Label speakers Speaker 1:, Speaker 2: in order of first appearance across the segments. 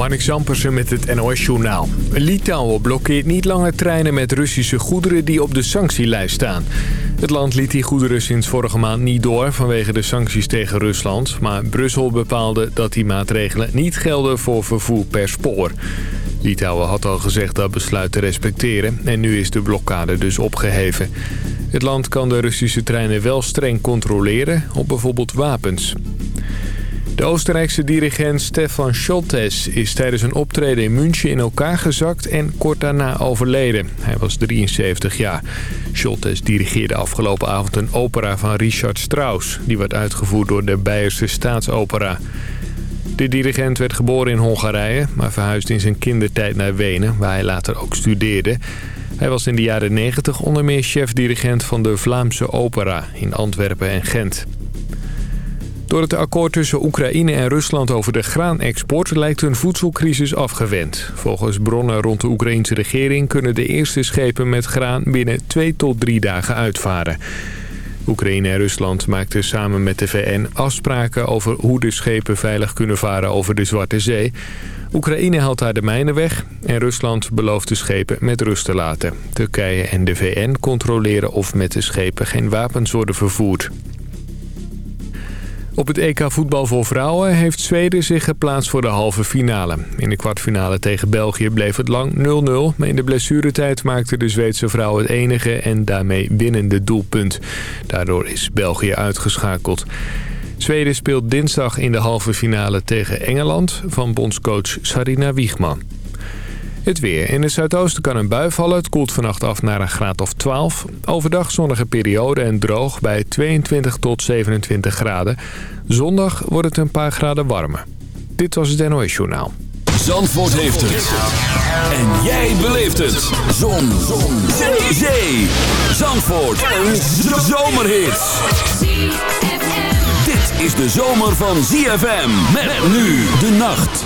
Speaker 1: Marnik Zampersen met het NOS-journaal. Litouwen blokkeert niet langer treinen met Russische goederen die op de sanctielijst staan. Het land liet die goederen sinds vorige maand niet door vanwege de sancties tegen Rusland. Maar Brussel bepaalde dat die maatregelen niet gelden voor vervoer per spoor. Litouwen had al gezegd dat besluit te respecteren en nu is de blokkade dus opgeheven. Het land kan de Russische treinen wel streng controleren op bijvoorbeeld wapens. De Oostenrijkse dirigent Stefan Scholtes is tijdens een optreden in München in elkaar gezakt en kort daarna overleden. Hij was 73 jaar. Scholtes dirigeerde afgelopen avond een opera van Richard Strauss. Die werd uitgevoerd door de Beierse Staatsopera. De dirigent werd geboren in Hongarije, maar verhuisde in zijn kindertijd naar Wenen, waar hij later ook studeerde. Hij was in de jaren 90 onder meer chef-dirigent van de Vlaamse Opera in Antwerpen en Gent. Door het akkoord tussen Oekraïne en Rusland over de graanexport lijkt een voedselcrisis afgewend. Volgens bronnen rond de Oekraïnse regering kunnen de eerste schepen met graan binnen twee tot drie dagen uitvaren. Oekraïne en Rusland maakten samen met de VN afspraken over hoe de schepen veilig kunnen varen over de Zwarte Zee. Oekraïne haalt daar de mijnen weg en Rusland belooft de schepen met rust te laten. Turkije en de VN controleren of met de schepen geen wapens worden vervoerd. Op het EK voetbal voor vrouwen heeft Zweden zich geplaatst voor de halve finale. In de kwartfinale tegen België bleef het lang 0-0. Maar in de blessuretijd maakte de Zweedse vrouw het enige en daarmee winnende doelpunt. Daardoor is België uitgeschakeld. Zweden speelt dinsdag in de halve finale tegen Engeland van bondscoach Sarina Wiegman. Het weer. In het zuidoosten kan een bui vallen. Het koelt vannacht af naar een graad of 12. Overdag zonnige periode en droog bij 22 tot 27 graden. Zondag wordt het een paar graden warmer. Dit was het NOS Journaal.
Speaker 2: Zandvoort heeft het. En jij beleeft het. Zon. Zon. Zee. Zee. Zandvoort. Een zomerhit. Dit is de zomer van ZFM. Met nu de nacht.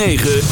Speaker 3: 9.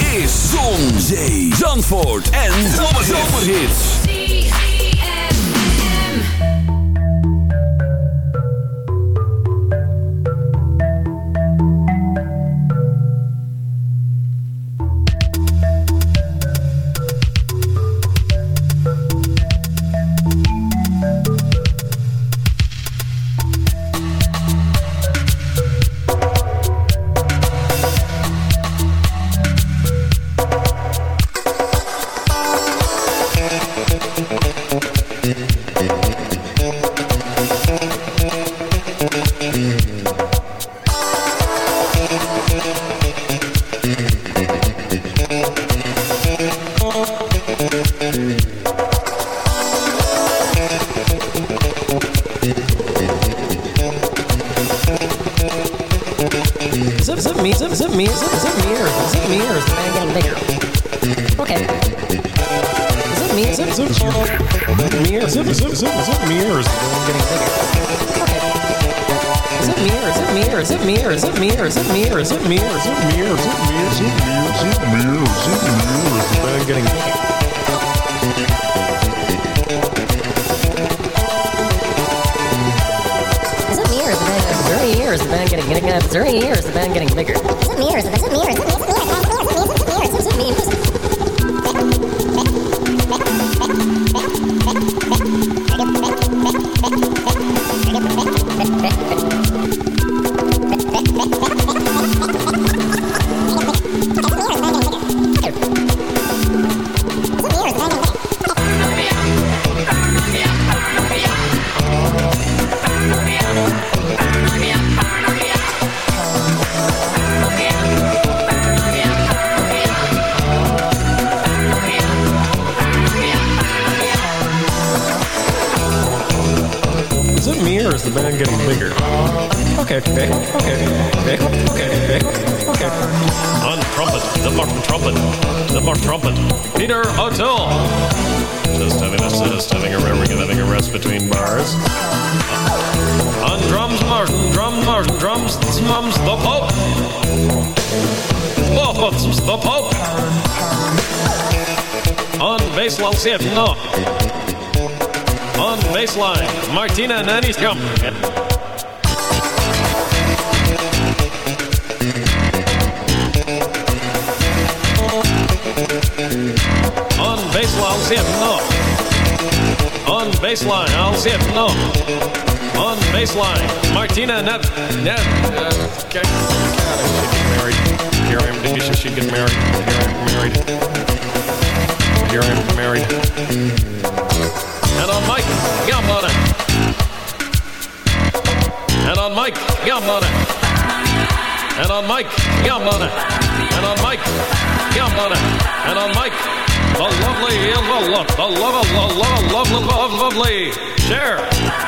Speaker 3: drums, mums the Pope. Bochums the Pope. On baseline, set, no. On baseline, Martina Nani's come. On baseline, set, no. On baseline, I'll see set, no on the baseline. Martina Nev. Nev. Okay. God, I should married. Here I am. Denise, I get married. Here I am married. Here I am married. And on Mike Gambona. And on Mike
Speaker 4: And on Mike Gambona. And on Mike And on Mike. The lovely, the lovely, the lovely, the lovely, lovely, lovely, Cher.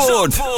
Speaker 2: Zandvoort.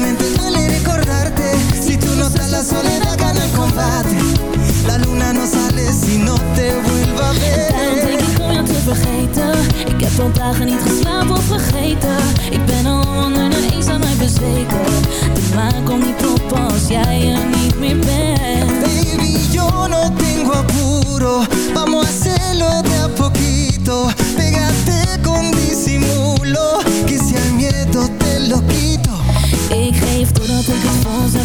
Speaker 5: solamente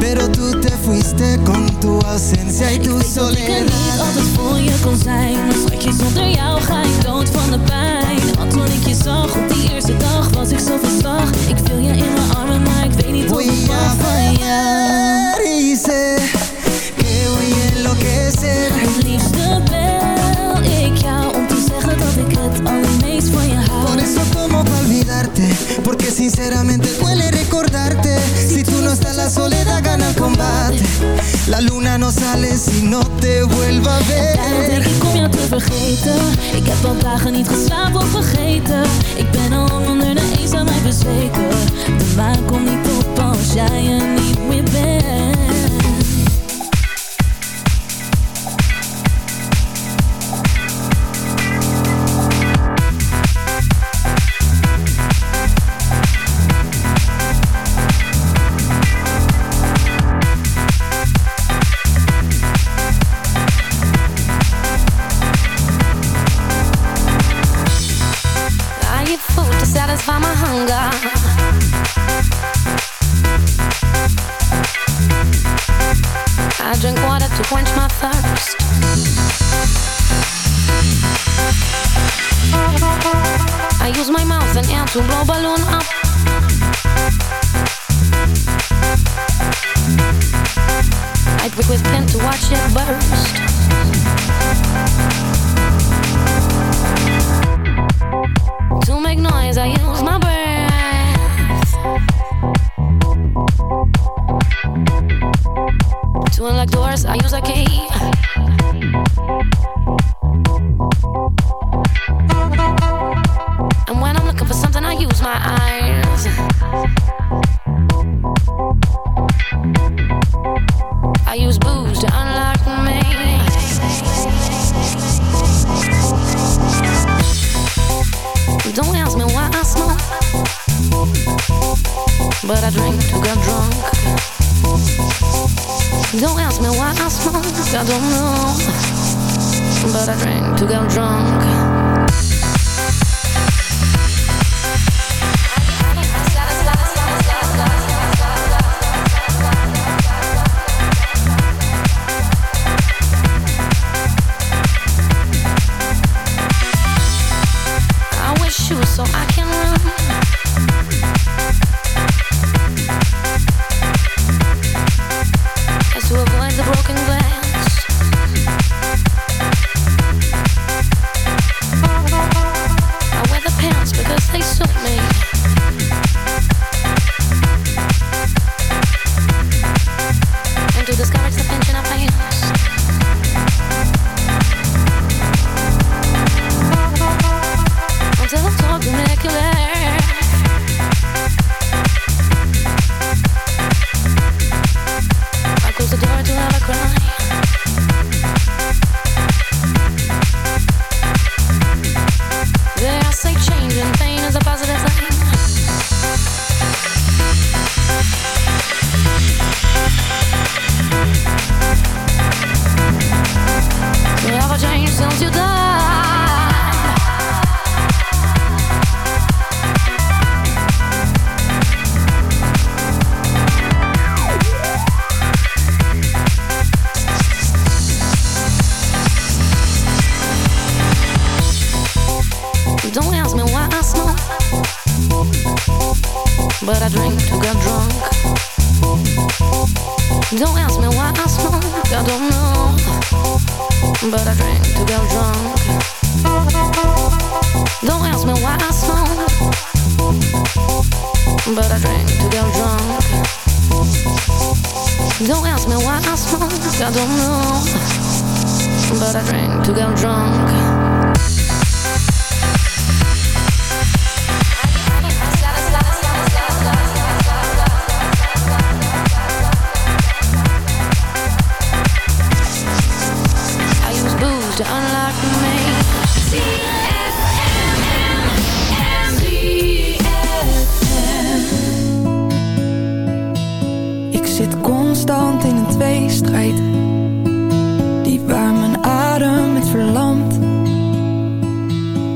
Speaker 6: Pero tú te fuiste con tu ausencia y tu
Speaker 5: ik soledad Ik weet dat ik niet altijd voor je kon zijn. Maar schatje, zonder jou ga ik dood van de pijn. Want toen ik je zag op die eerste dag was ik zo verslag. Ik viel je in mijn armen, maar ik weet niet hoe ik mag van jou
Speaker 6: Dice que voy a enloquecer.
Speaker 5: Het liefste bel ik jou om te zeggen dat ik het allermeest van je
Speaker 6: amarte Porque sinceramente duele recordarte. Si tú no estás la soledad gana el combate. La luna no sale si no te vuelva a
Speaker 5: ver. Denk ik kom jou te vergeten? Ik heb al dagen niet geslapen of vergeten. Ik ben al onder de eens aan mij bezweken. De maan komt niet op als jij er niet meer bent.
Speaker 7: To blow balloon up because they suit me.
Speaker 8: Die waar mijn adem het verlamt.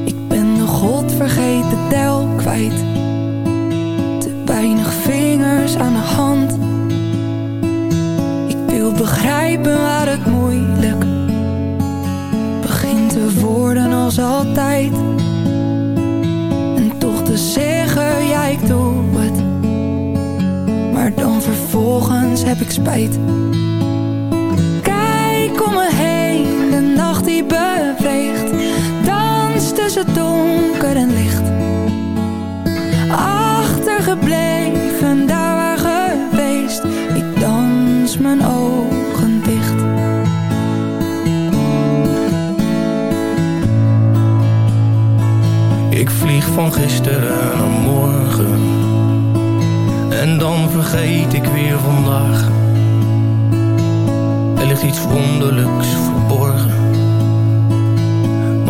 Speaker 8: Ik ben de godvergeten tel kwijt. Te weinig vingers aan de hand. Ik wil begrijpen waar het moeilijk Begint te worden als altijd. En toch te zeggen, ja ik doe het. Maar dan vervolgens heb ik spijt. Tussen donker en licht. Achtergebleven, daar waar geweest. Ik dans mijn ogen dicht.
Speaker 9: Ik vlieg van gisteren naar morgen En dan vergeet ik weer vandaag Er ligt iets wonderlijks verborgen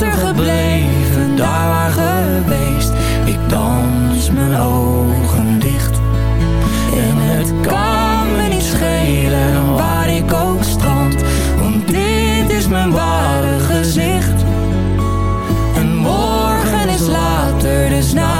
Speaker 9: Achtergebleven, daar waar geweest, ik dans mijn ogen dicht. En het kan me niet schelen waar ik ook strand, want dit is mijn ware gezicht. En morgen is later, dus naderhand.